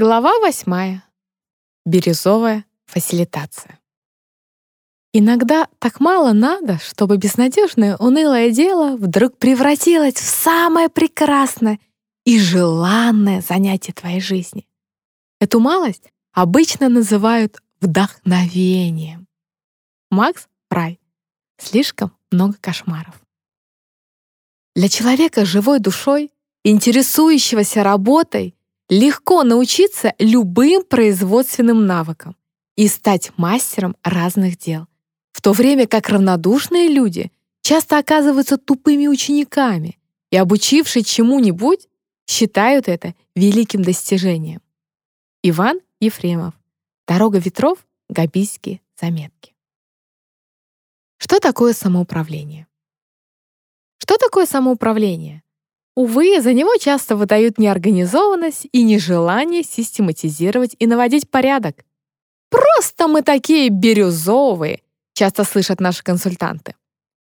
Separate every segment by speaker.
Speaker 1: Глава восьмая. Бирюзовая фасилитация. Иногда так мало надо, чтобы безнадежное унылое дело вдруг превратилось в самое прекрасное и желанное занятие твоей жизни. Эту малость обычно называют вдохновением. Макс Фрай. Слишком много кошмаров. Для человека живой душой, интересующегося работой, легко научиться любым производственным навыкам и стать мастером разных дел, в то время как равнодушные люди часто оказываются тупыми учениками и, обучившись чему-нибудь, считают это великим достижением. Иван Ефремов. Дорога ветров. Габийские заметки. Что такое самоуправление? Что такое самоуправление? Увы, за него часто выдают неорганизованность и нежелание систематизировать и наводить порядок. «Просто мы такие бирюзовые», часто слышат наши консультанты.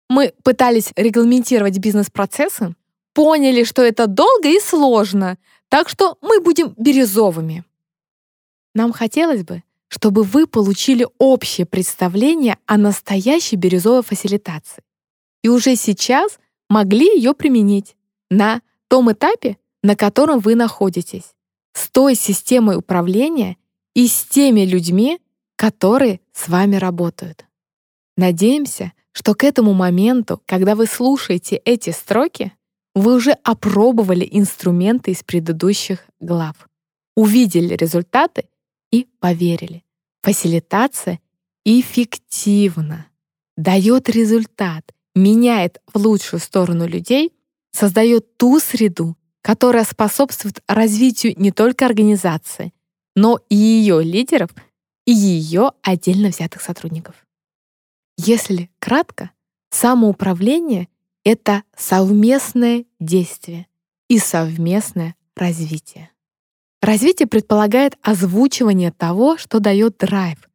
Speaker 1: Мы пытались регламентировать бизнес-процессы, поняли, что это долго и сложно, так что мы будем бирюзовыми. Нам хотелось бы, чтобы вы получили общее представление о настоящей бирюзовой фасилитации и уже сейчас могли ее применить на том этапе, на котором вы находитесь, с той системой управления и с теми людьми, которые с вами работают. Надеемся, что к этому моменту, когда вы слушаете эти строки, вы уже опробовали инструменты из предыдущих глав, увидели результаты и поверили. Фасилитация эффективна, дает результат, меняет в лучшую сторону людей, создает ту среду, которая способствует развитию не только организации, но и ее лидеров и ее отдельно взятых сотрудников. Если кратко, самоуправление — это совместное действие и совместное развитие. Развитие предполагает озвучивание того, что дает драйв,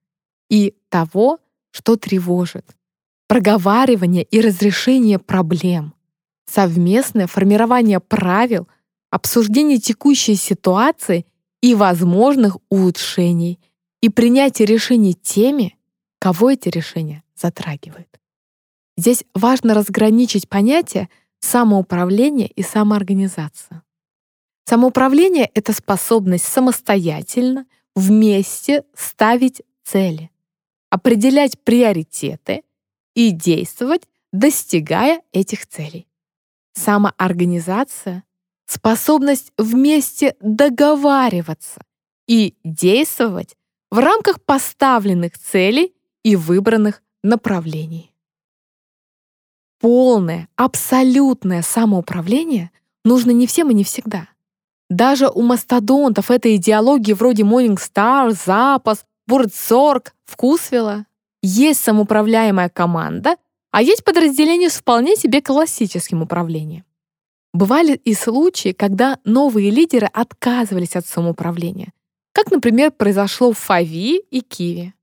Speaker 1: и того, что тревожит, проговаривание и разрешение проблем, совместное формирование правил, обсуждение текущей ситуации и возможных улучшений и принятие решений теми, кого эти решения затрагивают. Здесь важно разграничить понятия самоуправления и самоорганизация. Самоуправление — это способность самостоятельно, вместе ставить цели, определять приоритеты и действовать, достигая этих целей. Самоорганизация — способность вместе договариваться и действовать в рамках поставленных целей и выбранных направлений. Полное, абсолютное самоуправление нужно не всем и не всегда. Даже у мастодонтов этой идеологии вроде Morningstar, Запас, Бурдсорг, Вкусвилла есть самоуправляемая команда, а есть подразделение с вполне себе классическим управлением. Бывали и случаи, когда новые лидеры отказывались от самоуправления, как, например, произошло в Фави и Киви.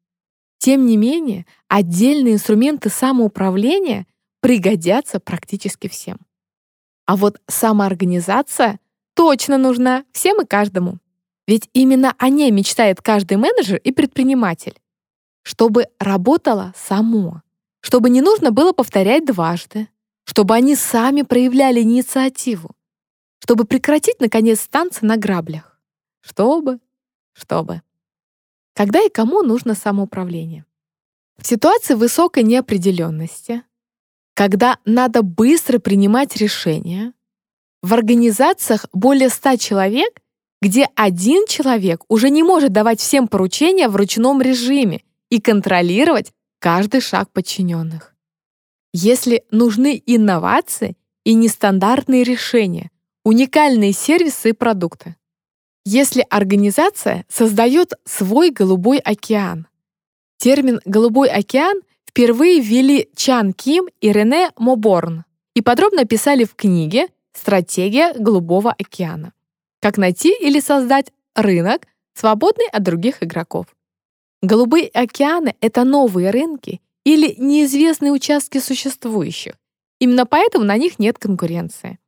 Speaker 1: Тем не менее, отдельные инструменты самоуправления пригодятся практически всем. А вот самоорганизация точно нужна всем и каждому. Ведь именно о ней мечтает каждый менеджер и предприниматель. Чтобы работало само, чтобы не нужно было повторять дважды, чтобы они сами проявляли инициативу, чтобы прекратить, наконец, танцы на граблях. Чтобы, чтобы. Когда и кому нужно самоуправление? В ситуации высокой неопределенности, когда надо быстро принимать решения, в организациях более 100 человек, где один человек уже не может давать всем поручения в ручном режиме и контролировать каждый шаг подчиненных. Если нужны инновации и нестандартные решения, уникальные сервисы и продукты. Если организация создает свой голубой океан. Термин «голубой океан» впервые ввели Чан Ким и Рене Моборн и подробно описали в книге Стратегия Голубого океана. Как найти или создать рынок, свободный от других игроков. Голубые океаны — это новые рынки или неизвестные участки существующих. Именно поэтому на них нет конкуренции.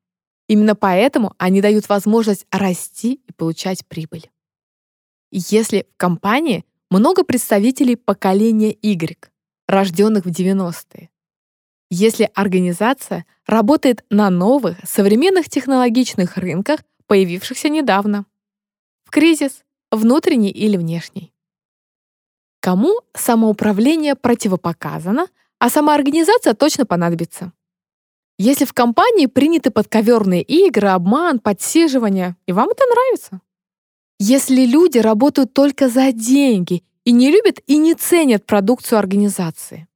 Speaker 1: Именно поэтому они дают возможность расти и получать прибыль. если в компании много представителей поколения Y, рожденных в 90-е. Если организация работает на новых, современных технологичных рынках, появившихся недавно. В кризис, внутренний или внешний. Кому самоуправление противопоказано, а самоорганизация точно понадобится. Если в компании приняты подковерные игры, обман, подсиживание, и вам это нравится. Если люди работают только за деньги и не любят и не ценят продукцию организации.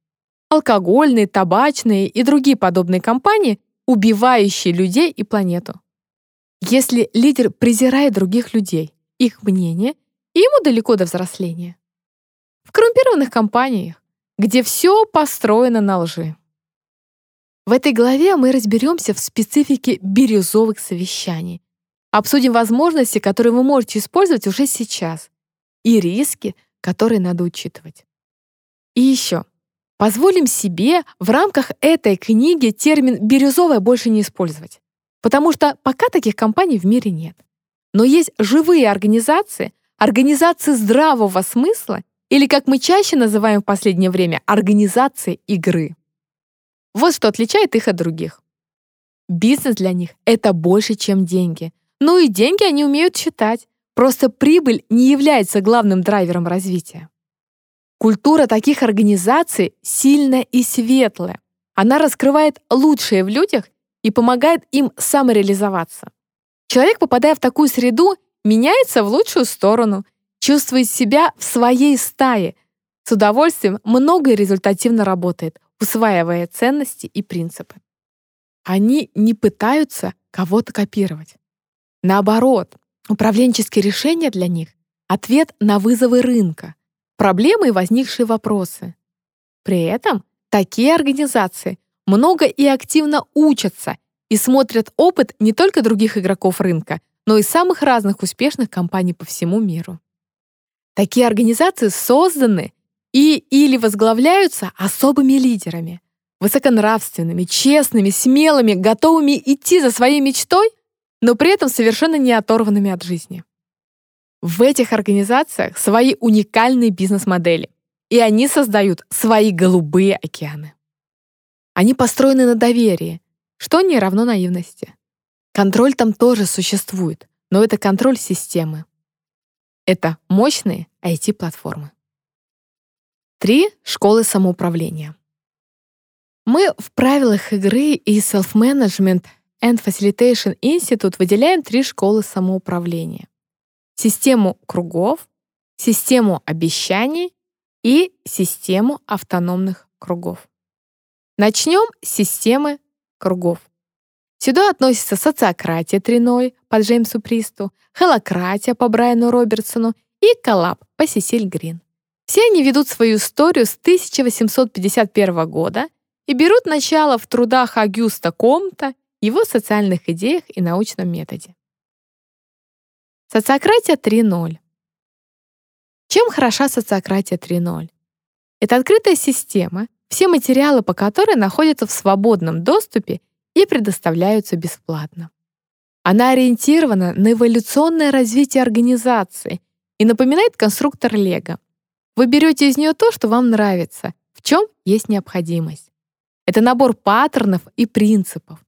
Speaker 1: Алкогольные, табачные и другие подобные компании, убивающие людей и планету. Если лидер презирает других людей, их мнение, и ему далеко до взросления. В коррумпированных компаниях, где все построено на лжи. В этой главе мы разберемся в специфике бирюзовых совещаний, Обсудим возможности, которые вы можете использовать уже сейчас, и риски, которые надо учитывать. И еще. Позволим себе в рамках этой книги термин «бирюзовая» больше не использовать, потому что пока таких компаний в мире нет. Но есть живые организации, организации здравого смысла или, как мы чаще называем в последнее время, организации игры. Вот что отличает их от других. Бизнес для них — это больше, чем деньги. Ну и деньги они умеют считать. Просто прибыль не является главным драйвером развития. Культура таких организаций сильная и светлая. Она раскрывает лучшее в людях и помогает им самореализоваться. Человек, попадая в такую среду, меняется в лучшую сторону, чувствует себя в своей стае, с удовольствием много и результативно работает, усваивая ценности и принципы. Они не пытаются кого-то копировать. Наоборот, управленческие решения для них — ответ на вызовы рынка, проблемы и возникшие вопросы. При этом такие организации много и активно учатся и смотрят опыт не только других игроков рынка, но и самых разных успешных компаний по всему миру. Такие организации созданы и или возглавляются особыми лидерами, высоконравственными, честными, смелыми, готовыми идти за своей мечтой но при этом совершенно не оторванными от жизни. В этих организациях свои уникальные бизнес-модели, и они создают свои голубые океаны. Они построены на доверии, что не равно наивности. Контроль там тоже существует, но это контроль системы. Это мощные IT-платформы. Три школы самоуправления. Мы в правилах игры и self-management and Facilitation Institute выделяем три школы самоуправления. Систему кругов, систему обещаний и систему автономных кругов. Начнем с системы кругов. Сюда относятся социократия 3.0 по Джеймсу Присту, холократия по Брайану Робертсону и коллаб по Сесиль Грин. Все они ведут свою историю с 1851 года и берут начало в трудах Агюста Комта его социальных идеях и научном методе. Социократия 3.0. Чем хороша социократия 3.0? Это открытая система, все материалы по которой находятся в свободном доступе и предоставляются бесплатно. Она ориентирована на эволюционное развитие организации и напоминает конструктор Лего. Вы берете из нее то, что вам нравится, в чем есть необходимость. Это набор паттернов и принципов,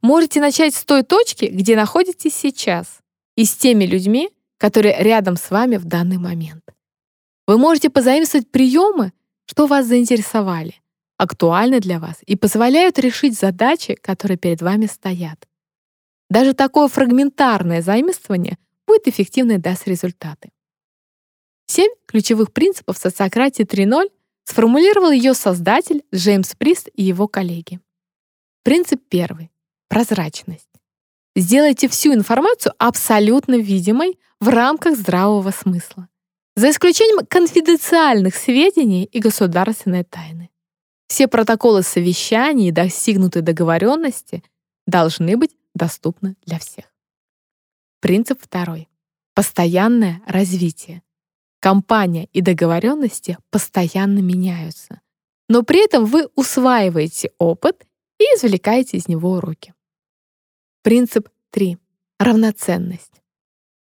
Speaker 1: Можете начать с той точки, где находитесь сейчас, и с теми людьми, которые рядом с вами в данный момент. Вы можете позаимствовать приемы, что вас заинтересовали, актуальны для вас и позволяют решить задачи, которые перед вами стоят. Даже такое фрагментарное заимствование будет эффективно и даст результаты. Семь ключевых принципов социократии 3.0 сформулировал ее создатель Джеймс Прист и его коллеги. Принцип первый. Прозрачность. Сделайте всю информацию абсолютно видимой в рамках здравого смысла, за исключением конфиденциальных сведений и государственной тайны. Все протоколы совещаний и достигнутые договоренности должны быть доступны для всех. Принцип второй. Постоянное развитие. Компания и договоренности постоянно меняются, но при этом вы усваиваете опыт и извлекаете из него уроки. Принцип 3. Равноценность.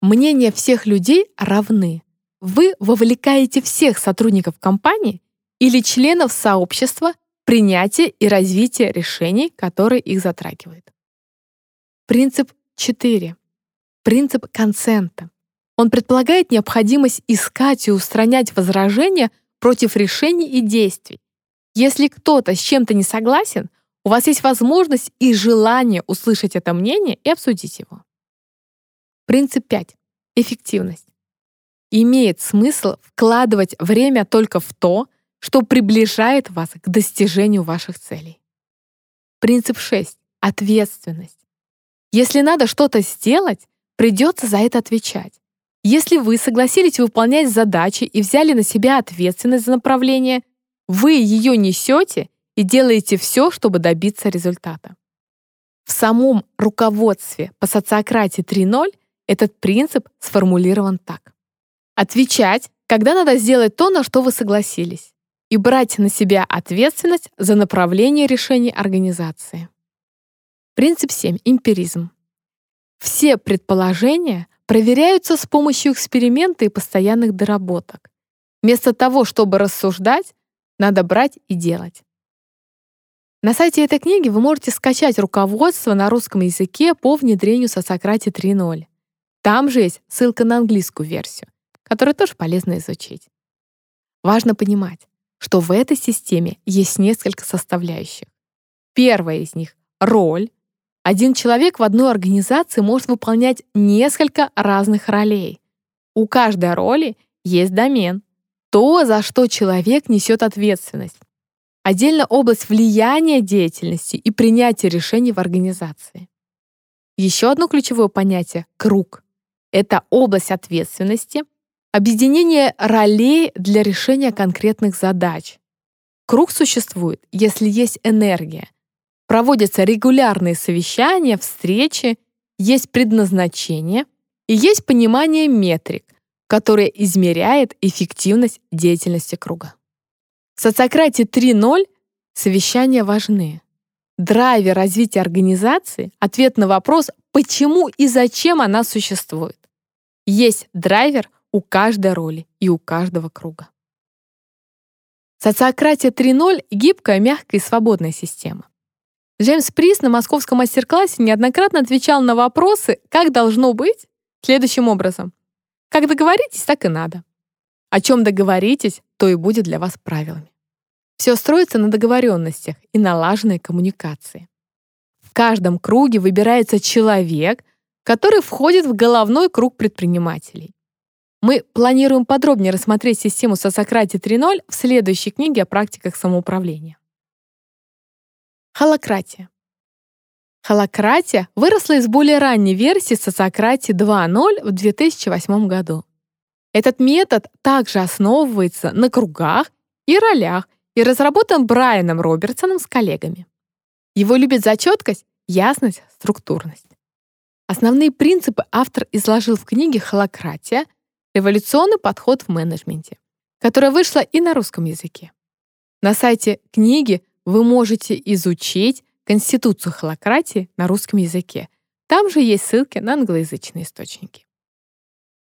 Speaker 1: Мнения всех людей равны, вы вовлекаете всех сотрудников компании или членов сообщества принятие и развитие решений, которые их затрагивают. Принцип 4. Принцип консента. Он предполагает необходимость искать и устранять возражения против решений и действий. Если кто-то с чем-то не согласен, у вас есть возможность и желание услышать это мнение и обсудить его. Принцип 5. Эффективность. Имеет смысл вкладывать время только в то, что приближает вас к достижению ваших целей. Принцип 6. Ответственность. Если надо что-то сделать, придется за это отвечать. Если вы согласились выполнять задачи и взяли на себя ответственность за направление, вы ее несете и делаете все, чтобы добиться результата. В самом руководстве по социократии 3.0 этот принцип сформулирован так. Отвечать, когда надо сделать то, на что вы согласились, и брать на себя ответственность за направление решений организации. Принцип 7. Эмпиризм. Все предположения проверяются с помощью эксперимента и постоянных доработок. Вместо того, чтобы рассуждать, надо брать и делать. На сайте этой книги вы можете скачать руководство на русском языке по внедрению Сосократии 3.0. Там же есть ссылка на английскую версию, которую тоже полезно изучить. Важно понимать, что в этой системе есть несколько составляющих. Первая из них — роль. Один человек в одной организации может выполнять несколько разных ролей. У каждой роли есть домен, то, за что человек несет ответственность. Отдельно область влияния деятельности и принятия решений в организации. Еще одно ключевое понятие — круг. Это область ответственности, объединение ролей для решения конкретных задач. Круг существует, если есть энергия. Проводятся регулярные совещания, встречи, есть предназначение и есть понимание метрик, которое измеряет эффективность деятельности круга. В социократии 3.0 совещания важны. Драйвер развития организации — ответ на вопрос, почему и зачем она существует. Есть драйвер у каждой роли и у каждого круга. Социократия 3.0 — гибкая, мягкая и свободная система. Джеймс Прис на московском мастер-классе неоднократно отвечал на вопросы, как должно быть, следующим образом. Как договоритесь, так и надо. О чем договоритесь, то и будет для вас правилами. Все строится на договоренностях и налаженной коммуникации. В каждом круге выбирается человек, который входит в головной круг предпринимателей. Мы планируем подробнее рассмотреть систему Сосократии 3.0 в следующей книге о практиках самоуправления. Холократия. Холократия выросла из более ранней версии Социократии 2.0 в 2008 году. Этот метод также основывается на кругах и ролях и разработан Брайаном Робертсоном с коллегами. Его любят за четкость, ясность, структурность. Основные принципы автор изложил в книге «Холократия. Революционный подход в менеджменте», которая вышла и на русском языке. На сайте книги вы можете изучить Конституцию холократии на русском языке. Там же есть ссылки на англоязычные источники.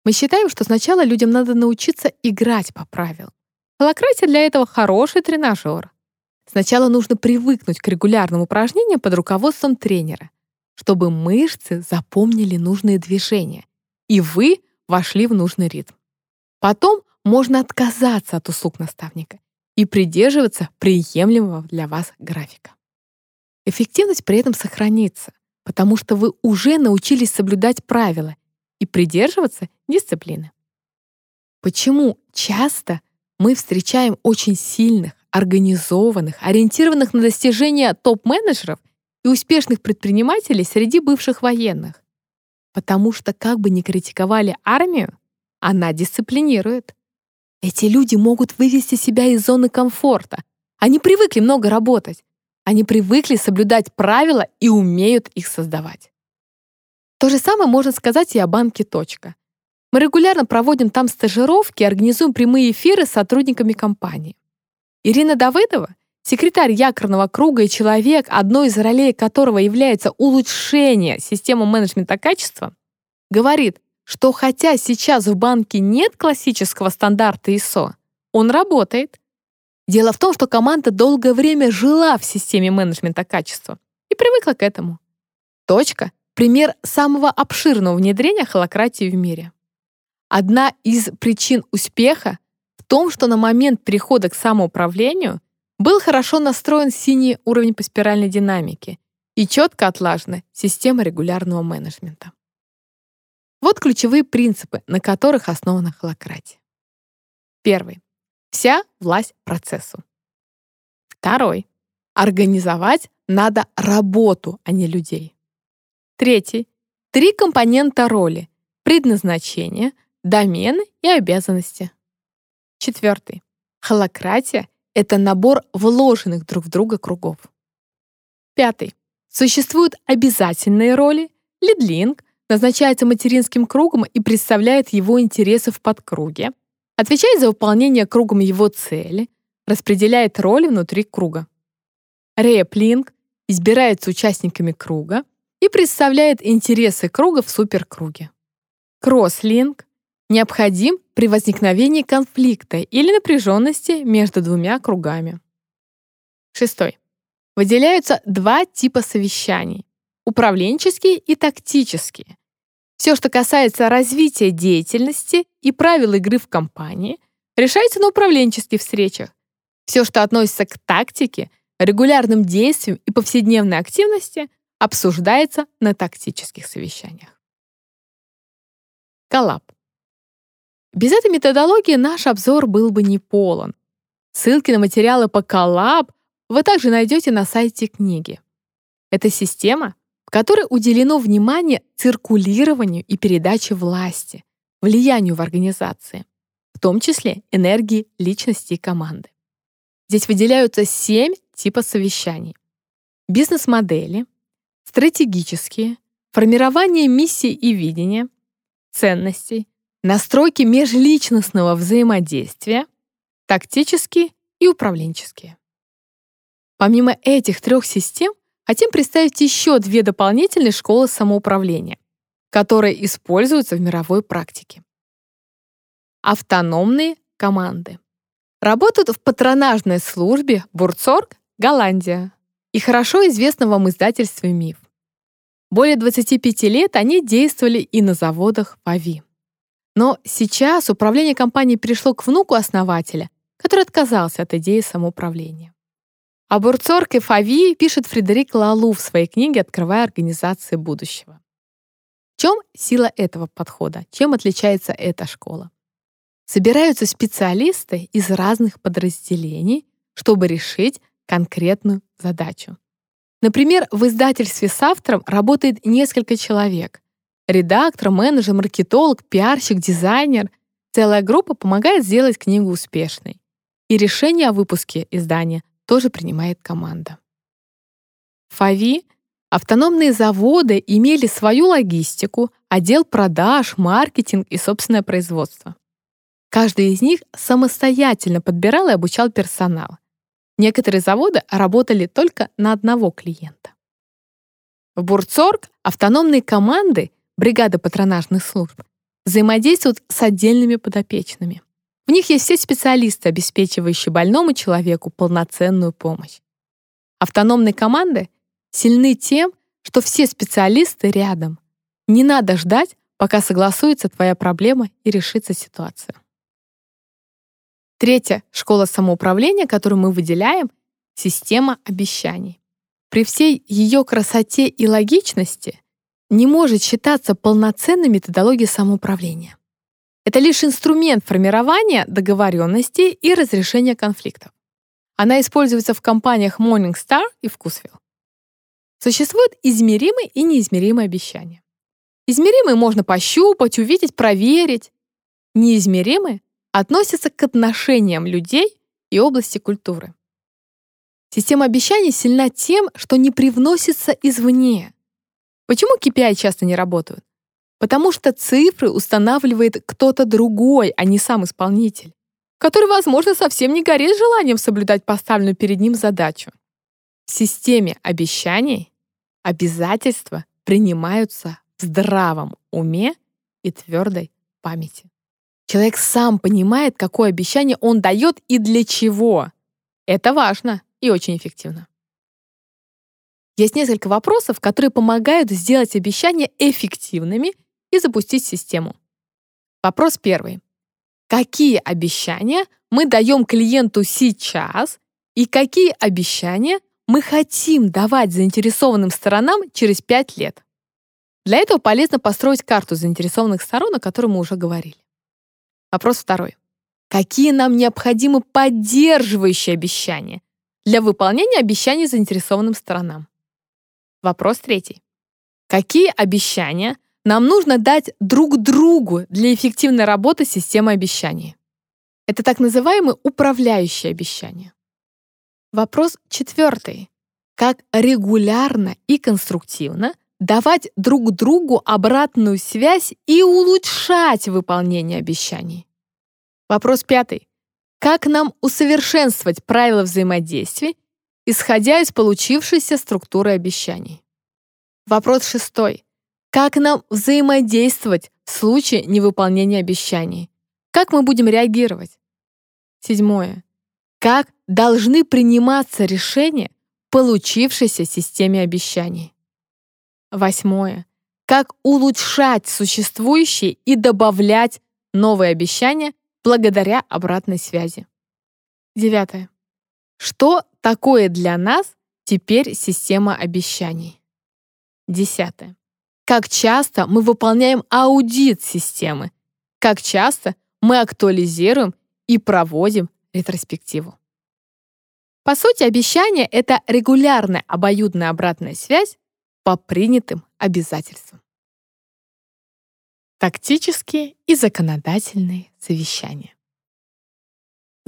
Speaker 1: Мы считаем, что сначала людям надо научиться играть по правилам. Холократия для этого хороший тренажер. Сначала нужно привыкнуть к регулярным упражнениям под руководством тренера, чтобы мышцы запомнили нужные движения, и вы вошли в нужный ритм. Потом можно отказаться от услуг наставника и придерживаться приемлемого для вас графика. Эффективность при этом сохранится, потому что вы уже научились соблюдать правила и придерживаться дисциплины. Почему часто мы встречаем очень сильных, организованных, ориентированных на достижения топ-менеджеров и успешных предпринимателей среди бывших военных? Потому что, как бы ни критиковали армию, она дисциплинирует. Эти люди могут вывести себя из зоны комфорта. Они привыкли много работать, они привыкли соблюдать правила и умеют их создавать. То же самое можно сказать и о банке «Точка». Мы регулярно проводим там стажировки и организуем прямые эфиры с сотрудниками компании. Ирина Давыдова, секретарь якорного круга и человек, одной из ролей которого является улучшение системы менеджмента качества, говорит, что хотя сейчас в банке нет классического стандарта ISO, он работает. Дело в том, что команда долгое время жила в системе менеджмента качества и привыкла к этому. Точка — пример самого обширного внедрения холократии в мире. Одна из причин успеха в том, что на момент перехода к самоуправлению был хорошо настроен синий уровень по спиральной динамике и четко отлажена система регулярного менеджмента. Вот ключевые принципы, на которых основана холократия. Первый. Вся власть процессу. Второй. Организовать надо работу, а не людей. Третий. Три компонента роли. Предназначение, домены и обязанности. Четвертый. Холократия — это набор вложенных друг в друга кругов. Пятый. Существуют обязательные роли, лидлинг, назначается материнским кругом и представляет его интересы в подкруге, отвечает за выполнение кругом его цели, распределяет роли внутри круга. Реплинг избирается участниками круга и представляет интересы круга в суперкруге. Кросслинг необходим при возникновении конфликта или напряженности между двумя кругами. Шестой. Выделяются два типа совещаний — управленческие и тактические. Все, что касается развития деятельности и правил игры в компании, решается на управленческих встречах. Все, что относится к тактике, регулярным действиям и повседневной активности, обсуждается на тактических совещаниях. Коллаб. Без этой методологии наш обзор был бы не полон. Ссылки на материалы по коллаб вы также найдете на сайте книги. Это система, в которой уделено внимание циркулированию и передаче власти, влиянию в организации, в том числе энергии личности и команды. Здесь выделяются семь типов совещаний. Бизнес-модели, стратегические, формирование миссии и видения, ценностей, настройки межличностного взаимодействия, тактические и управленческие. Помимо этих трех систем, хотим представить еще две дополнительные школы самоуправления, которые используются в мировой практике. Автономные команды. Работают в патронажной службе Бурцорг, Голландия, и хорошо известно вам издательство «Миф». Более 25 лет они действовали и на заводах ПАВИ. Но сейчас управление компанией перешло к внуку основателя, который отказался от идеи самоуправления. Об Урцорг и Фави пишет Фредерик Лалу в своей книге «Открывая организации будущего». В чем сила этого подхода? Чем отличается эта школа? Собираются специалисты из разных подразделений, чтобы решить конкретную задачу. Например, в издательстве с автором работает несколько человек, Редактор, менеджер, маркетолог, пиарщик, дизайнер. Целая группа помогает сделать книгу успешной. И решение о выпуске издания тоже принимает команда. Фави автономные заводы имели свою логистику, отдел продаж, маркетинг и собственное производство. Каждый из них самостоятельно подбирал и обучал персонал. Некоторые заводы работали только на одного клиента. В Бурцорг автономные команды бригада патронажных служб, взаимодействуют с отдельными подопечными. В них есть все специалисты, обеспечивающие больному человеку полноценную помощь. Автономные команды сильны тем, что все специалисты рядом. Не надо ждать, пока согласуется твоя проблема и решится ситуация. Третья школа самоуправления, которую мы выделяем, система обещаний. При всей ее красоте и логичности не может считаться полноценной методологией самоуправления. Это лишь инструмент формирования договоренностей и разрешения конфликтов. Она используется в компаниях Morningstar и Вкусвилл. Существуют измеримые и неизмеримые обещания. Измеримые можно пощупать, увидеть, проверить. Неизмеримые относятся к отношениям людей и области культуры. Система обещаний сильна тем, что не привносится извне, Почему KPI часто не работают? Потому что цифры устанавливает кто-то другой, а не сам исполнитель, который, возможно, совсем не горит желанием соблюдать поставленную перед ним задачу. В системе обещаний обязательства принимаются в здравом уме и твердой памяти. Человек сам понимает, какое обещание он дает и для чего. Это важно и очень эффективно. Есть несколько вопросов, которые помогают сделать обещания эффективными и запустить систему. Вопрос первый. Какие обещания мы даем клиенту сейчас и какие обещания мы хотим давать заинтересованным сторонам через 5 лет? Для этого полезно построить карту заинтересованных сторон, о которой мы уже говорили. Вопрос второй. Какие нам необходимы поддерживающие обещания для выполнения обещаний заинтересованным сторонам? Вопрос третий. Какие обещания нам нужно дать друг другу для эффективной работы системы обещаний? Это так называемые управляющие обещания. Вопрос четвертый. Как регулярно и конструктивно давать друг другу обратную связь и улучшать выполнение обещаний? Вопрос пятый. Как нам усовершенствовать правила взаимодействия исходя из получившейся структуры обещаний. Вопрос шестой. Как нам взаимодействовать в случае невыполнения обещаний? Как мы будем реагировать? Седьмое. Как должны приниматься решения в получившейся системе обещаний? Восьмое. Как улучшать существующие и добавлять новые обещания благодаря обратной связи? Девятое. Что такое для нас теперь система обещаний? Десятое. Как часто мы выполняем аудит системы? Как часто мы актуализируем и проводим ретроспективу? По сути, обещание — это регулярная обоюдная обратная связь по принятым обязательствам. Тактические и законодательные совещания.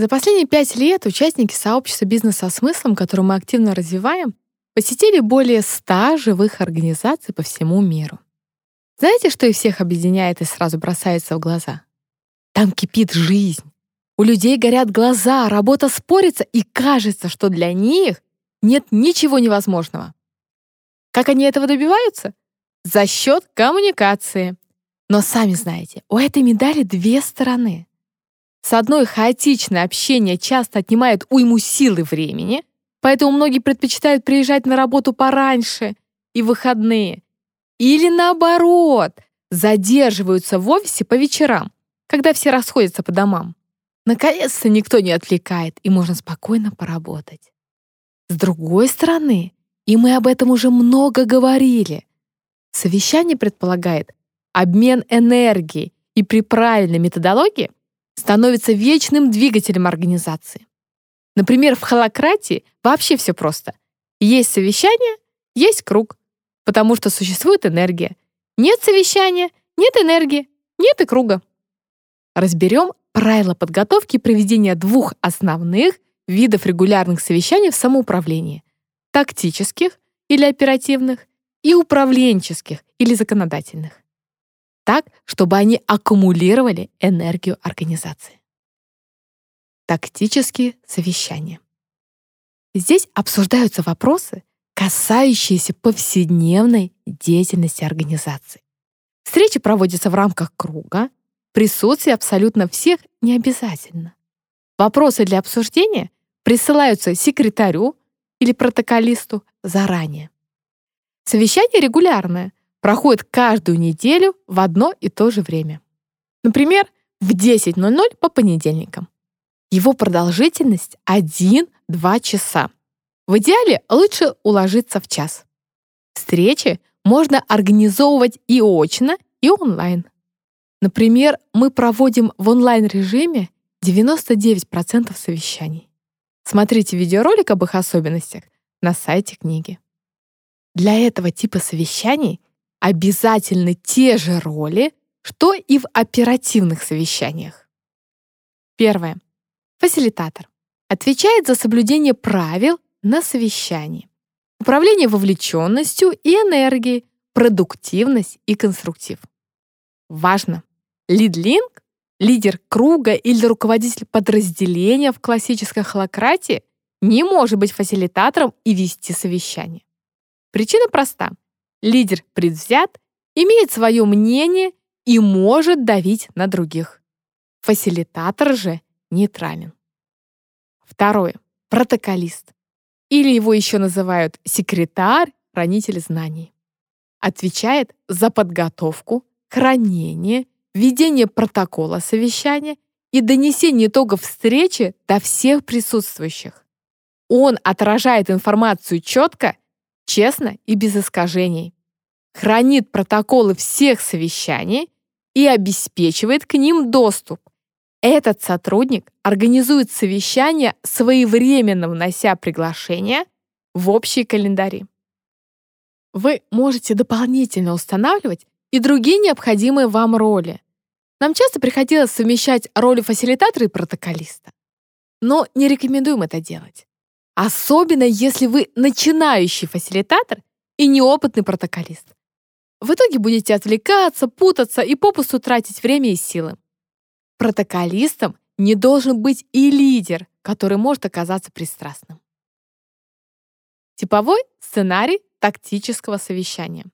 Speaker 1: За последние пять лет участники сообщества «Бизнес со смыслом», которое мы активно развиваем, посетили более ста живых организаций по всему миру. Знаете, что их всех объединяет и сразу бросается в глаза? Там кипит жизнь. У людей горят глаза, работа спорится, и кажется, что для них нет ничего невозможного. Как они этого добиваются? За счет коммуникации. Но сами знаете, у этой медали две стороны. С одной хаотичное общение часто отнимает уйму силы времени, поэтому многие предпочитают приезжать на работу пораньше и выходные. Или наоборот, задерживаются в офисе по вечерам, когда все расходятся по домам. Наконец-то никто не отвлекает, и можно спокойно поработать. С другой стороны, и мы об этом уже много говорили, совещание предполагает обмен энергией, и при правильной методологии становится вечным двигателем организации. Например, в холократии вообще все просто. Есть совещание, есть круг, потому что существует энергия. Нет совещания, нет энергии, нет и круга. Разберем правила подготовки и проведения двух основных видов регулярных совещаний в самоуправлении — тактических или оперативных и управленческих или законодательных так, чтобы они аккумулировали энергию организации. Тактические совещания. Здесь обсуждаются вопросы, касающиеся повседневной деятельности организации. Встречи проводятся в рамках круга, присутствие абсолютно всех не обязательно. Вопросы для обсуждения присылаются секретарю или протоколисту заранее. Совещание регулярное, проходит каждую неделю в одно и то же время. Например, в 10.00 по понедельникам. Его продолжительность 1-2 часа. В идеале лучше уложиться в час. Встречи можно организовывать и очно, и онлайн. Например, мы проводим в онлайн-режиме 99% совещаний. Смотрите видеоролик об их особенностях на сайте книги. Для этого типа совещаний обязательны те же роли, что и в оперативных совещаниях. Первое. Фасилитатор. Отвечает за соблюдение правил на совещании. Управление вовлеченностью и энергией, продуктивность и конструктив. Важно! Лидлинг, лидер круга или руководитель подразделения в классической холократии не может быть фасилитатором и вести совещание. Причина проста. Лидер предвзят, имеет свое мнение и может давить на других. Фасилитатор же нейтрален. Второе. Протоколист. Или его еще называют секретарь, хранитель знаний. Отвечает за подготовку, хранение, ведение протокола совещания и донесение итогов встречи до всех присутствующих. Он отражает информацию четко, честно и без искажений, хранит протоколы всех совещаний и обеспечивает к ним доступ. Этот сотрудник организует совещание, своевременно внося приглашение в общие календари. Вы можете дополнительно устанавливать и другие необходимые вам роли. Нам часто приходилось совмещать роли фасилитатора и протоколиста. Но не рекомендуем это делать. Особенно если вы начинающий фасилитатор и неопытный протоколист. В итоге будете отвлекаться, путаться и попусту тратить время и силы. Протоколистом не должен быть и лидер, который может оказаться пристрастным. Типовой сценарий тактического совещания.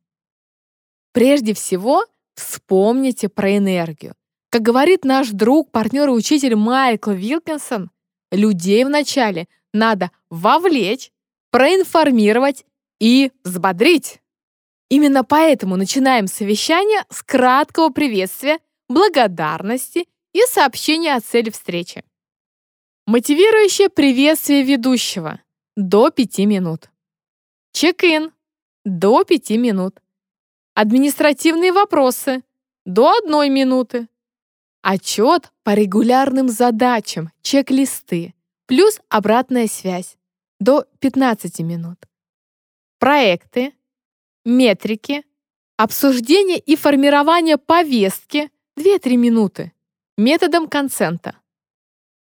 Speaker 1: Прежде всего, вспомните про энергию. Как говорит наш друг, партнер и учитель Майкл Вилкинсон, людей вначале надо вовлечь, проинформировать и взбодрить. Именно поэтому начинаем совещание с краткого приветствия, благодарности и сообщение о цели встречи. Мотивирующее приветствие ведущего до 5 минут. Чек-ин до 5 минут. Административные вопросы до 1 минуты. Отчет по регулярным задачам, чек-листы, плюс обратная связь до 15 минут. Проекты, метрики, обсуждение и формирование повестки 2-3 минуты методом консента.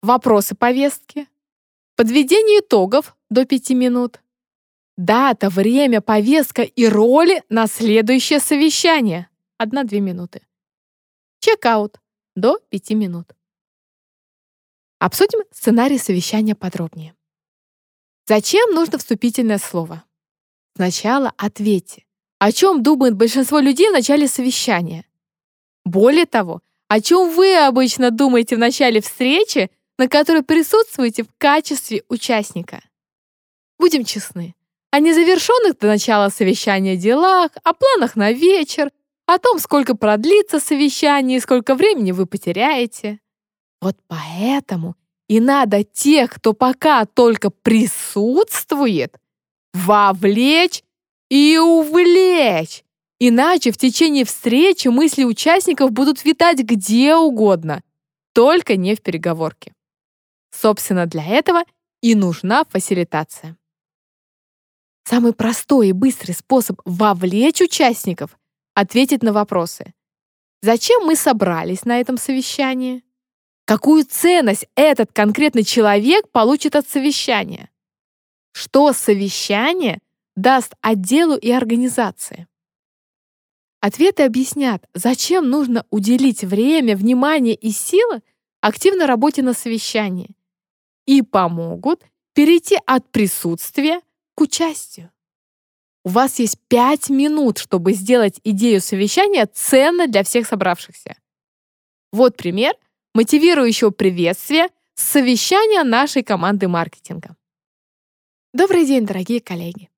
Speaker 1: Вопросы повестки. Подведение итогов до 5 минут. Дата, время, повестка и роли на следующее совещание. 1-2 минуты. Чекаут до 5 минут. Обсудим сценарий совещания подробнее. Зачем нужно вступительное слово? Сначала ответьте, о чем думает большинство людей в начале совещания. Более того, о чем вы обычно думаете в начале встречи, на которой присутствуете в качестве участника. Будем честны, о незавершенных до начала совещания делах, о планах на вечер, о том, сколько продлится совещание и сколько времени вы потеряете. Вот поэтому и надо тех, кто пока только присутствует, вовлечь и увлечь. Иначе в течение встречи мысли участников будут витать где угодно, только не в переговорке. Собственно, для этого и нужна фасилитация. Самый простой и быстрый способ вовлечь участников — ответить на вопросы. Зачем мы собрались на этом совещании? Какую ценность этот конкретный человек получит от совещания? Что совещание даст отделу и организации? Ответы объяснят, зачем нужно уделить время, внимание и силы активной работе на совещании и помогут перейти от присутствия к участию. У вас есть пять минут, чтобы сделать идею совещания ценной для всех собравшихся. Вот пример мотивирующего приветствия совещания нашей команды маркетинга. Добрый день, дорогие коллеги!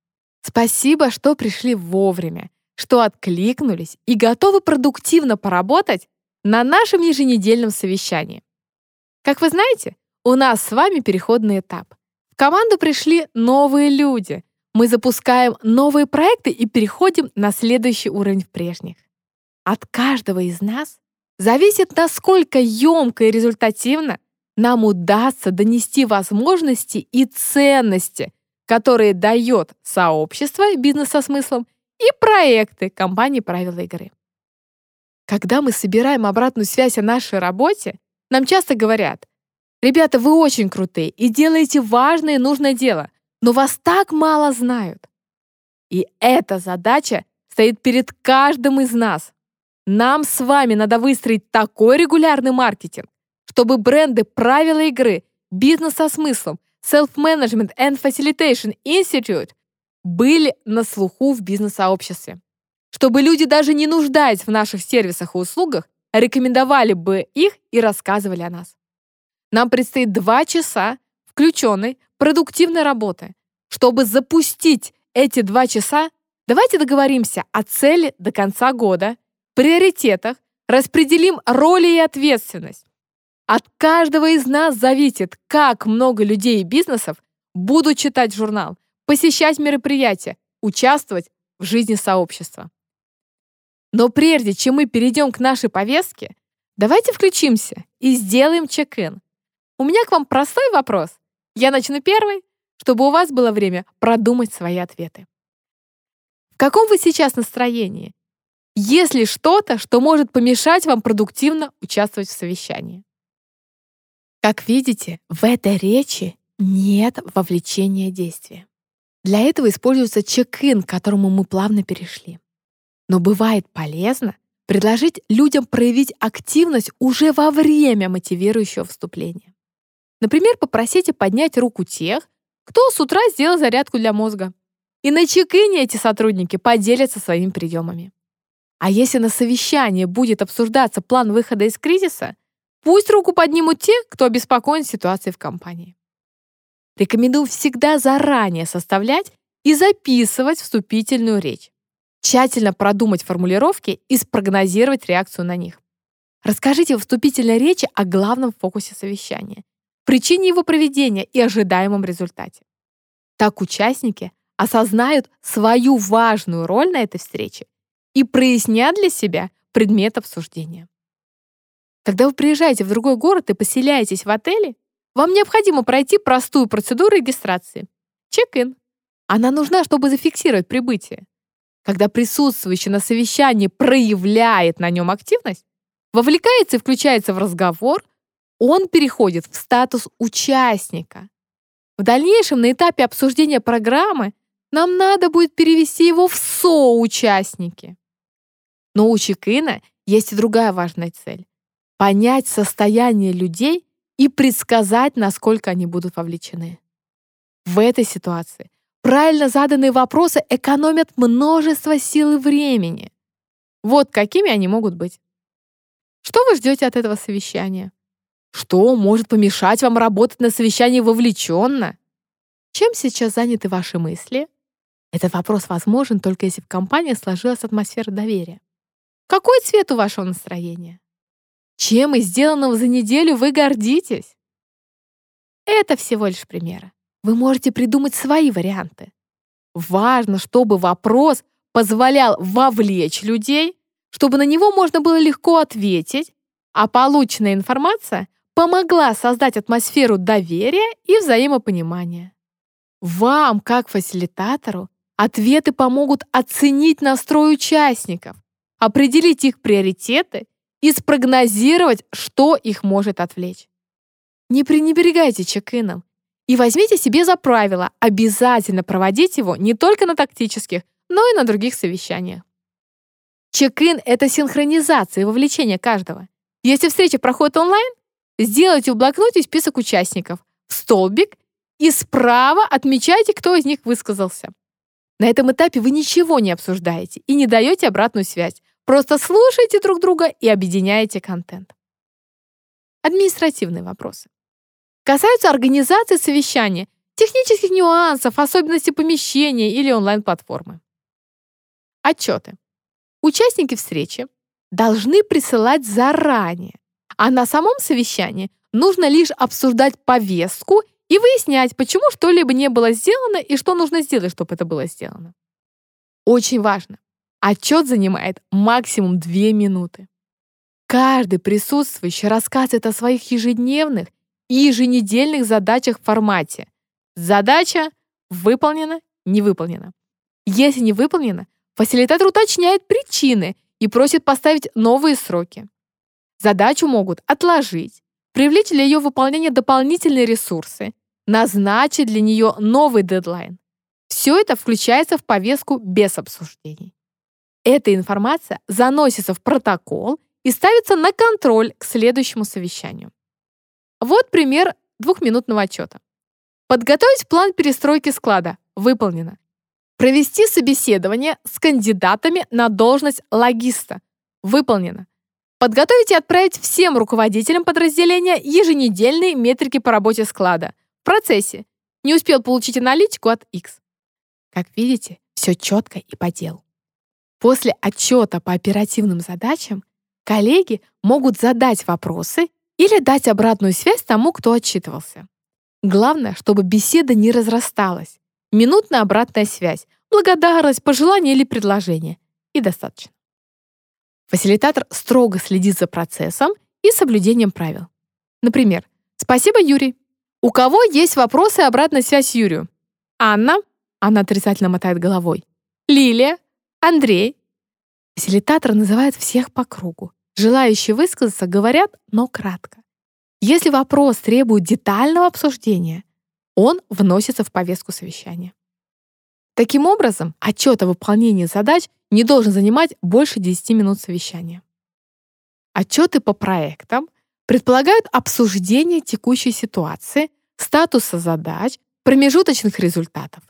Speaker 1: Спасибо, что пришли вовремя что откликнулись и готовы продуктивно поработать на нашем еженедельном совещании. Как вы знаете, у нас с вами переходный этап. В команду пришли новые люди. Мы запускаем новые проекты и переходим на следующий уровень в прежних. От каждого из нас зависит, насколько емко и результативно нам удастся донести возможности и ценности, которые дает сообщество бизнес со смыслом и проекты компании «Правила игры». Когда мы собираем обратную связь о нашей работе, нам часто говорят, «Ребята, вы очень крутые и делаете важное и нужное дело, но вас так мало знают». И эта задача стоит перед каждым из нас. Нам с вами надо выстроить такой регулярный маркетинг, чтобы бренды «Правила игры», «Бизнес со смыслом», Self-Management and Facilitation Institute были на слуху в бизнес-сообществе. чтобы люди, даже не нуждаясь в наших сервисах и услугах, рекомендовали бы их и рассказывали о нас. Нам предстоит два часа включенной, продуктивной работы. Чтобы запустить эти два часа, давайте договоримся о цели до конца года, приоритетах, распределим роли и ответственность. От каждого из нас зависит, как много людей и бизнесов будут читать журнал, посещать мероприятия, участвовать в жизни сообщества. Но прежде чем мы перейдем к нашей повестке, давайте включимся и сделаем чек-ин. У меня к вам простой вопрос. Я начну первый, чтобы у вас было время продумать свои ответы. В каком вы сейчас настроении? Есть ли что-то, что может помешать вам продуктивно участвовать в совещании? Как видите, в этой речи нет вовлечения действия. Для этого используется чек-ин, к которому мы плавно перешли. Но бывает полезно предложить людям проявить активность уже во время мотивирующего вступления. Например, попросите поднять руку тех, кто с утра сделал зарядку для мозга. И на чек-ине эти сотрудники поделятся своими приемами. А если на совещании будет обсуждаться план выхода из кризиса, Пусть руку поднимут те, кто обеспокоен ситуацией в компании. Рекомендую всегда заранее составлять и записывать вступительную речь. Тщательно продумать формулировки и спрогнозировать реакцию на них. Расскажите в вступительной речи о главном фокусе совещания, причине его проведения и ожидаемом результате. Так участники осознают свою важную роль на этой встрече и прояснят для себя предмет обсуждения. Когда вы приезжаете в другой город и поселяетесь в отеле, вам необходимо пройти простую процедуру регистрации. Чек-ин. Она нужна, чтобы зафиксировать прибытие. Когда присутствующий на совещании проявляет на нем активность, вовлекается и включается в разговор, он переходит в статус участника. В дальнейшем на этапе обсуждения программы нам надо будет перевести его в соучастники. Но у чекина есть и другая важная цель понять состояние людей и предсказать, насколько они будут вовлечены. В этой ситуации правильно заданные вопросы экономят множество сил и времени. Вот какими они могут быть. Что вы ждете от этого совещания? Что может помешать вам работать на совещании вовлеченно? Чем сейчас заняты ваши мысли? Этот вопрос возможен только если в компании сложилась атмосфера доверия. Какой цвет у вашего настроения? Чем из сделанного за неделю вы гордитесь? Это всего лишь примеры. Вы можете придумать свои варианты. Важно, чтобы вопрос позволял вовлечь людей, чтобы на него можно было легко ответить, а полученная информация помогла создать атмосферу доверия и взаимопонимания. Вам, как фасилитатору, ответы помогут оценить настрой участников, определить их приоритеты и спрогнозировать, что их может отвлечь. Не пренебрегайте чек-ином и возьмите себе за правило обязательно проводить его не только на тактических, но и на других совещаниях. Чек-ин — это синхронизация и вовлечение каждого. Если встреча проходит онлайн, сделайте в блокноте список участников, столбик и справа отмечайте, кто из них высказался. На этом этапе вы ничего не обсуждаете и не даете обратную связь, Просто слушайте друг друга и объединяйте контент. Административные вопросы. Касаются организации совещания, технических нюансов, особенностей помещения или онлайн-платформы. Отчеты. Участники встречи должны присылать заранее, а на самом совещании нужно лишь обсуждать повестку и выяснять, почему что-либо не было сделано и что нужно сделать, чтобы это было сделано. Очень важно. Отчет занимает максимум 2 минуты. Каждый присутствующий рассказывает о своих ежедневных и еженедельных задачах в формате. Задача выполнена, не выполнена. Если не выполнена, фасилитатор уточняет причины и просит поставить новые сроки. Задачу могут отложить, привлечь для ее выполнения дополнительные ресурсы, назначить для нее новый дедлайн. Все это включается в повестку без обсуждений. Эта информация заносится в протокол и ставится на контроль к следующему совещанию. Вот пример двухминутного отчета. Подготовить план перестройки склада. Выполнено. Провести собеседование с кандидатами на должность логиста. Выполнено. Подготовить и отправить всем руководителям подразделения еженедельные метрики по работе склада. В процессе. Не успел получить аналитику от X. Как видите, все четко и по делу. После отчета по оперативным задачам коллеги могут задать вопросы или дать обратную связь тому, кто отчитывался. Главное, чтобы беседа не разрасталась. Минутная обратная связь, благодарность, пожелание или предложение. И достаточно. Фасилитатор строго следит за процессом и соблюдением правил. Например, «Спасибо, Юрий. У кого есть вопросы и обратная связь Юрию?» «Анна?» Она отрицательно мотает головой. «Лилия? Андрей?» Фасилитатор называет всех по кругу. Желающие высказаться говорят, но кратко. Если вопрос требует детального обсуждения, он вносится в повестку совещания. Таким образом, отчет о выполнении задач не должен занимать больше 10 минут совещания. Отчеты по проектам предполагают обсуждение текущей ситуации, статуса задач, промежуточных результатов.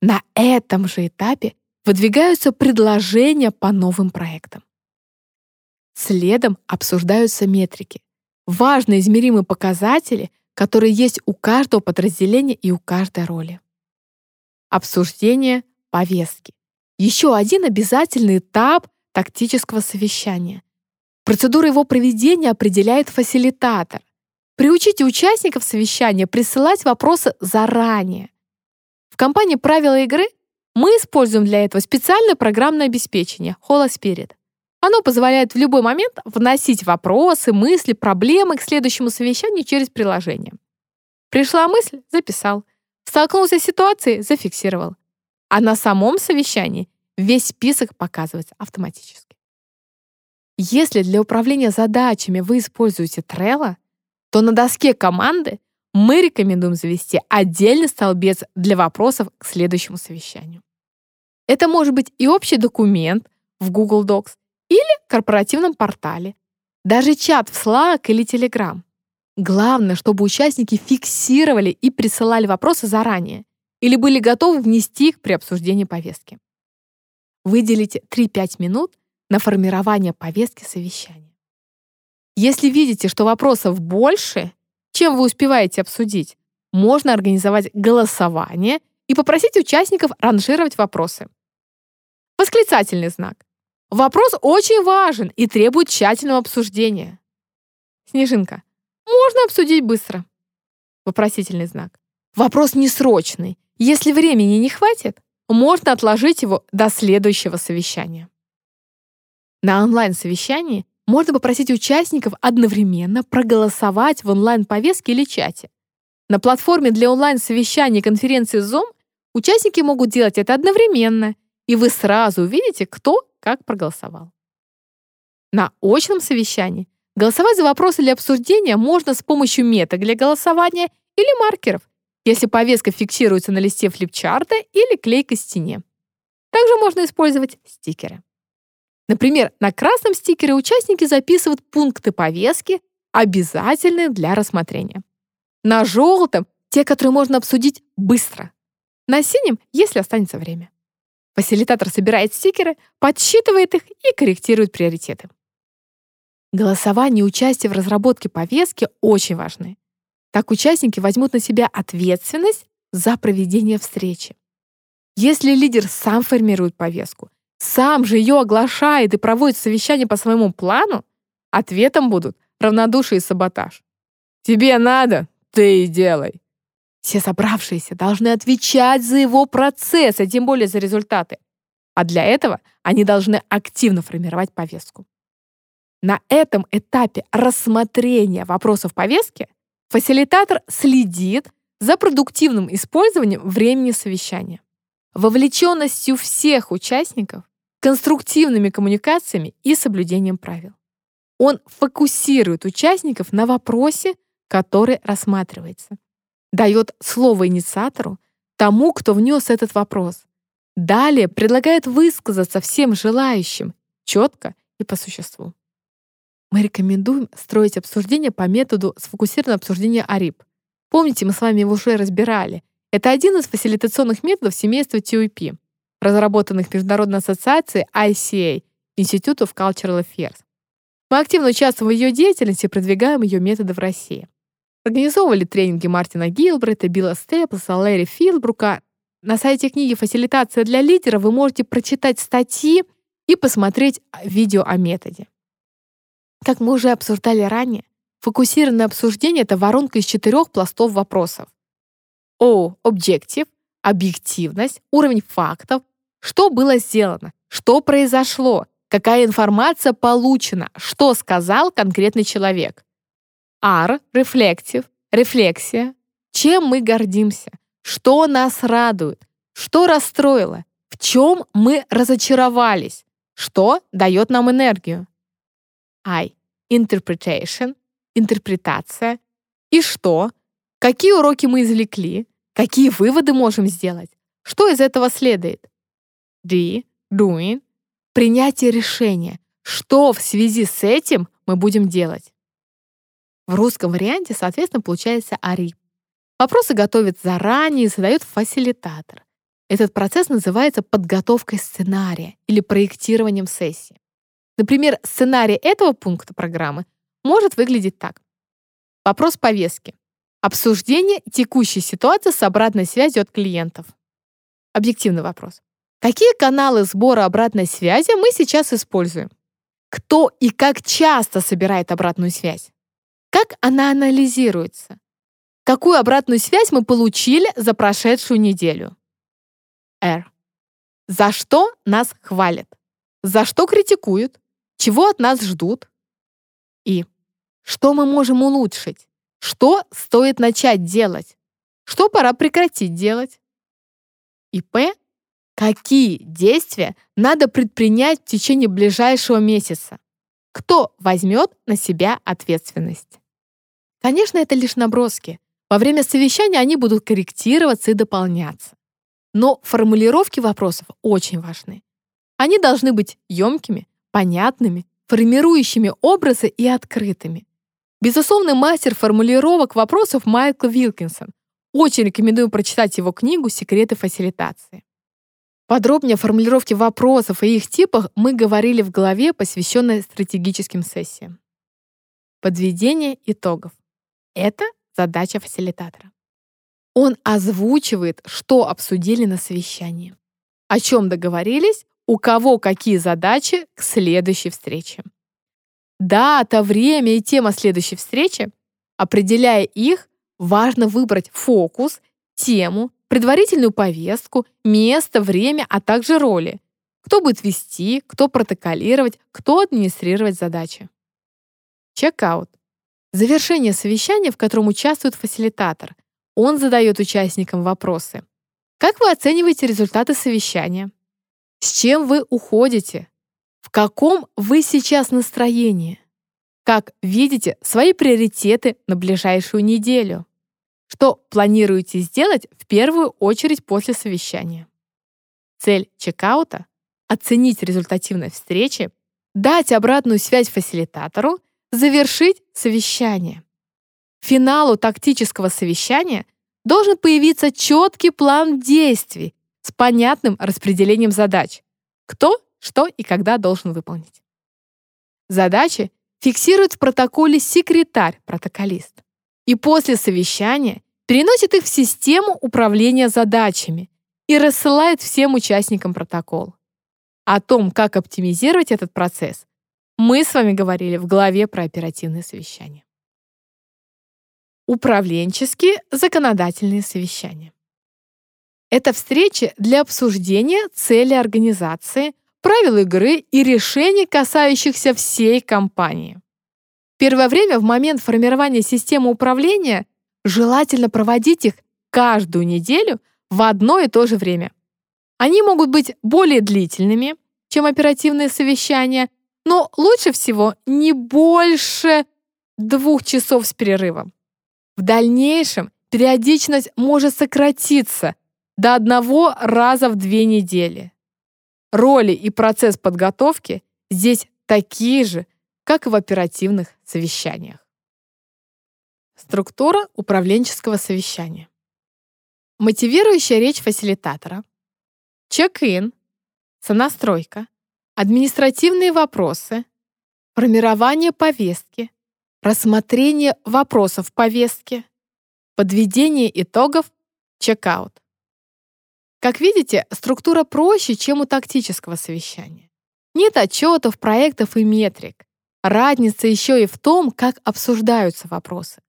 Speaker 1: На этом же этапе выдвигаются предложения по новым проектам. Следом обсуждаются метрики, важные измеримые показатели, которые есть у каждого подразделения и у каждой роли. Обсуждение повестки. Еще один обязательный этап тактического совещания. Процедура его проведения определяет фасилитатор. Приучите участников совещания присылать вопросы заранее. В компании «Правила игры» мы используем для этого специальное программное обеспечение Holospirit. Оно позволяет в любой момент вносить вопросы, мысли, проблемы к следующему совещанию через приложение. Пришла мысль — записал. Столкнулся с ситуацией — зафиксировал. А на самом совещании весь список показывается автоматически. Если для управления задачами вы используете Trello, то на доске команды мы рекомендуем завести отдельный столбец для вопросов к следующему совещанию. Это может быть и общий документ в Google Docs, или корпоративном портале, даже чат в Slack или Telegram. Главное, чтобы участники фиксировали и присылали вопросы заранее или были готовы внести их при обсуждении повестки. Выделите 3-5 минут на формирование повестки совещания. Если видите, что вопросов больше, чем вы успеваете обсудить, можно организовать голосование и попросить участников ранжировать вопросы. Восклицательный знак. Вопрос очень важен и требует тщательного обсуждения. Снежинка. Можно обсудить быстро. Вопросительный знак. Вопрос не срочный. Если времени не хватит, можно отложить его до следующего совещания. На онлайн-совещании можно попросить участников одновременно проголосовать в онлайн-повестке или чате. На платформе для онлайн-совещаний конференции Zoom участники могут делать это одновременно, и вы сразу увидите, кто как проголосовал. На очном совещании голосовать за вопросы для обсуждения можно с помощью меток для голосования или маркеров, если повестка фиксируется на листе флипчарта или клейкой стене. Также можно использовать стикеры. Например, на красном стикере участники записывают пункты повестки, обязательные для рассмотрения. На желтом — те, которые можно обсудить быстро. На синем, если останется время. Фасилитатор собирает стикеры, подсчитывает их и корректирует приоритеты. Голосование и участие в разработке повестки очень важны. Так участники возьмут на себя ответственность за проведение встречи. Если лидер сам формирует повестку, сам же ее оглашает и проводит совещание по своему плану, ответом будут равнодушие и саботаж. «Тебе надо, ты и делай. Все собравшиеся должны отвечать за его процесс, а тем более за результаты. А для этого они должны активно формировать повестку. На этом этапе рассмотрения вопросов повестки фасилитатор следит за продуктивным использованием времени совещания, вовлеченностью всех участников, конструктивными коммуникациями и соблюдением правил. Он фокусирует участников на вопросе, который рассматривается дает слово инициатору, тому, кто внес этот вопрос. Далее предлагает высказаться всем желающим, четко и по существу. Мы рекомендуем строить обсуждение по методу сфокусированного обсуждения АРИП. Помните, мы с вами его уже разбирали. Это один из фасилитационных методов семейства TUP. Разработанных Международной ассоциацией ICA Institute of Cultural Affairs. Мы активно участвуем в ее деятельности и продвигаем ее методы в России. Организовывали тренинги Мартина Гилбрета, Билла Степлса, Лэри Филдбрука. На сайте книги «Фасилитация для лидера» вы можете прочитать статьи и посмотреть видео о методе. Как мы уже обсуждали ранее, фокусированное обсуждение — это воронка из четырех пластов вопросов. О, объектив, объективность, уровень фактов, что было сделано, что произошло, какая информация получена, что сказал конкретный человек. R — reflective, рефлексия. Чем мы гордимся? Что нас радует? Что расстроило? В чем мы разочаровались? Что дает нам энергию? I — interpretation, интерпретация. И что? Какие уроки мы извлекли? Какие выводы можем сделать? Что из этого следует? D — doing, принятие решения. Что в связи с этим мы будем делать? В русском варианте, соответственно, получается АРИ. Вопросы готовят заранее и задает фасилитатор. Этот процесс называется подготовкой сценария или проектированием сессии. Например, сценарий этого пункта программы может выглядеть так. Вопрос повестки. Обсуждение текущей ситуации с обратной связью от клиентов. Объективный вопрос. Какие каналы сбора обратной связи мы сейчас используем? Кто и как часто собирает обратную связь? Как она анализируется? Какую обратную связь мы получили за прошедшую неделю? R. За что нас хвалят? За что критикуют? Чего от нас ждут? И. Что мы можем улучшить? Что стоит начать делать? Что пора прекратить делать? И П. Какие действия надо предпринять в течение ближайшего месяца? Кто возьмет на себя ответственность? Конечно, это лишь наброски. Во время совещания они будут корректироваться и дополняться. Но формулировки вопросов очень важны. Они должны быть емкими, понятными, формирующими образы и открытыми. Безусловный мастер формулировок вопросов Майкл Вилкинсон. Очень рекомендую прочитать его книгу «Секреты фасилитации». Подробнее о формулировке вопросов и их типах мы говорили в главе, посвященной стратегическим сессиям. Подведение итогов. Это задача фасилитатора. Он озвучивает, что обсудили на совещании, о чем договорились, у кого какие задачи к следующей встрече. Дата, время и тема следующей встречи, определяя их, важно выбрать фокус, тему, предварительную повестку, место, время, а также роли. Кто будет вести, кто протоколировать, кто администрировать задачи. Чекаут. Завершение совещания, в котором участвует фасилитатор. Он задает участникам вопросы. Как вы оцениваете результаты совещания? С чем вы уходите? В каком вы сейчас настроении? Как видите свои приоритеты на ближайшую неделю? Что планируете сделать в первую очередь после совещания? Цель чекаута — оценить результативность встречи, дать обратную связь фасилитатору завершить совещание. Финалу тактического совещания должен появиться четкий план действий с понятным распределением задач. Кто, что и когда должен выполнить. Задачи фиксирует в протоколе секретарь, протоколист. И после совещания переносит их в систему управления задачами и рассылает всем участникам протокол. О том, как оптимизировать этот процесс, мы с вами говорили в главе про оперативные совещания. Управленческие законодательные совещания. Это встречи для обсуждения цели организации, правил игры и решений, касающихся всей компании. Первое время, в момент формирования системы управления, желательно проводить их каждую неделю в одно и то же время. Они могут быть более длительными, чем оперативные совещания, но лучше всего не больше двух часов с перерывом. В дальнейшем периодичность может сократиться до одного раза в две недели. Роли и процесс подготовки здесь такие же, как и в оперативных совещаниях. Структура управленческого совещания. Мотивирующая речь фасилитатора. чек-ин, сонастройка, административные вопросы, формирование повестки, рассмотрение вопросов повестки, подведение итогов, чекаут. Как видите, структура проще, чем у тактического совещания. Нет отчетов, проектов и метрик. Разница еще и в том, как обсуждаются вопросы.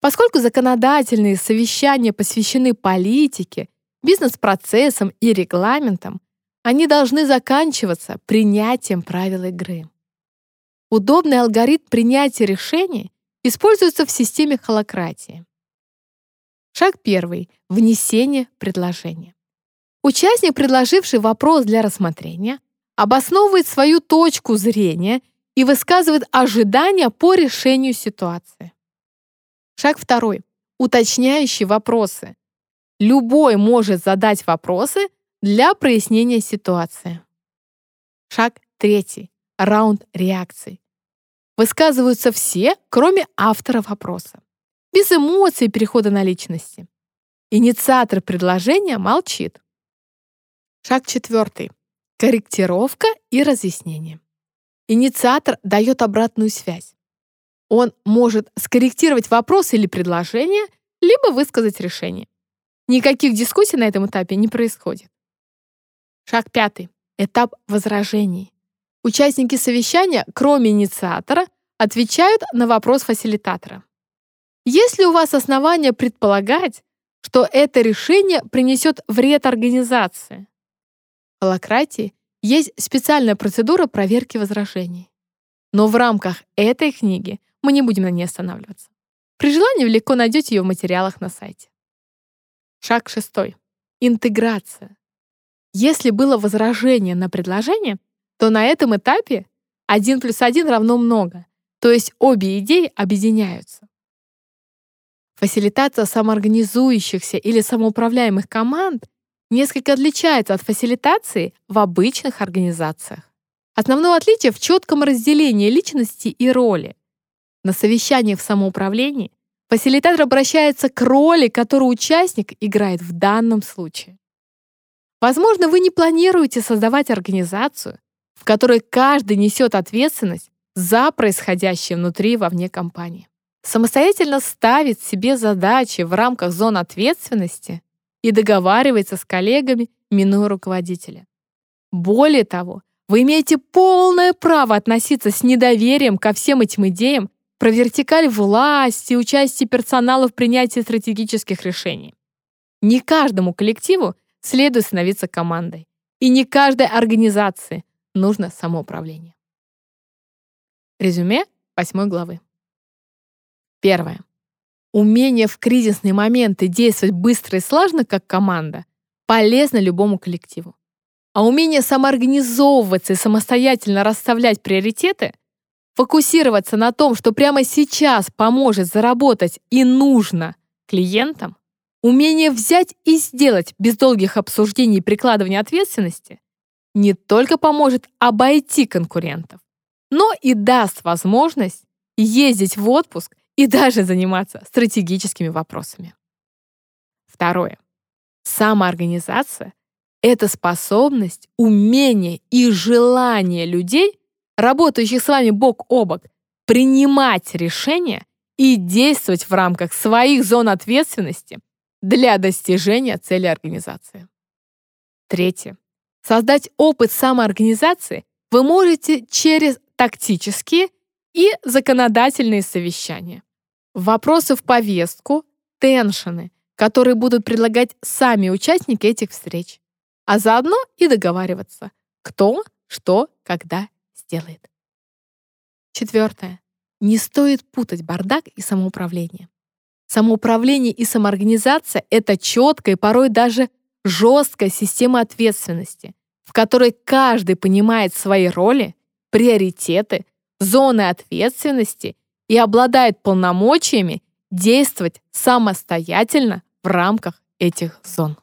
Speaker 1: Поскольку законодательные совещания посвящены политике, бизнес-процессам и регламентам, они должны заканчиваться принятием правил игры. Удобный алгоритм принятия решений используется в системе холократии. Шаг первый. Внесение предложения. Участник, предложивший вопрос для рассмотрения, обосновывает свою точку зрения и высказывает ожидания по решению ситуации. Шаг второй. Уточняющие вопросы. Любой может задать вопросы для прояснения ситуации. Шаг третий. Раунд реакций. Высказываются все, кроме автора вопроса. Без эмоций перехода на личности. Инициатор предложения молчит. Шаг четвертый. Корректировка и разъяснение. Инициатор дает обратную связь. Он может скорректировать вопрос или предложение, либо высказать решение. Никаких дискуссий на этом этапе не происходит. Шаг пятый. Этап возражений. Участники совещания, кроме инициатора, отвечают на вопрос фасилитатора. Есть ли у вас основания предполагать, что это решение принесет вред организации? Холократии есть специальная процедура проверки возражений. Но в рамках этой книги мы не будем на ней останавливаться. При желании вы легко найдете ее в материалах на сайте. Шаг шестой. Интеграция. Если было возражение на предложение, то на этом этапе 1 плюс 1 равно много, то есть обе идеи объединяются. Фасилитация самоорганизующихся или самоуправляемых команд несколько отличается от фасилитации в обычных организациях. Основное отличие в четком разделении личности и роли. На совещаниях в самоуправлении фасилитатор обращается к роли, которую участник играет в данном случае. Возможно, вы не планируете создавать организацию, в которой каждый несет ответственность за происходящее внутри и вовне компании. Самостоятельно ставит себе задачи в рамках зон ответственности и договаривается с коллегами, минуя руководителя. Более того, вы имеете полное право относиться с недоверием ко всем этим идеям про вертикаль власти, участие персонала в принятии стратегических решений. Не каждому коллективу следует становиться командой. И не каждой организации нужно самоуправление. Резюме восьмой главы. Первое. Умение в кризисные моменты действовать быстро и слаженно, как команда, полезно любому коллективу. А умение самоорганизовываться и самостоятельно расставлять приоритеты, фокусироваться на том, что прямо сейчас поможет заработать и нужно клиентам, умение взять и сделать без долгих обсуждений и прикладывания ответственности не только поможет обойти конкурентов, но и даст возможность ездить в отпуск и даже заниматься стратегическими вопросами. Второе. Самоорганизация — это способность, умение и желание людей, работающих с вами бок о бок, принимать решения и действовать в рамках своих зон ответственности для достижения цели организации. Третье. Создать опыт самоорганизации вы можете через тактические и законодательные совещания. Вопросы в повестку, теншены, которые будут предлагать сами участники этих встреч, а заодно и договариваться, кто, что, когда сделает. Четвертое. Не стоит путать бардак и самоуправление. Самоуправление и самоорганизация — это четкая и порой даже жесткая система ответственности, в которой каждый понимает свои роли, приоритеты, зоны ответственности и обладает полномочиями действовать самостоятельно в рамках этих зон.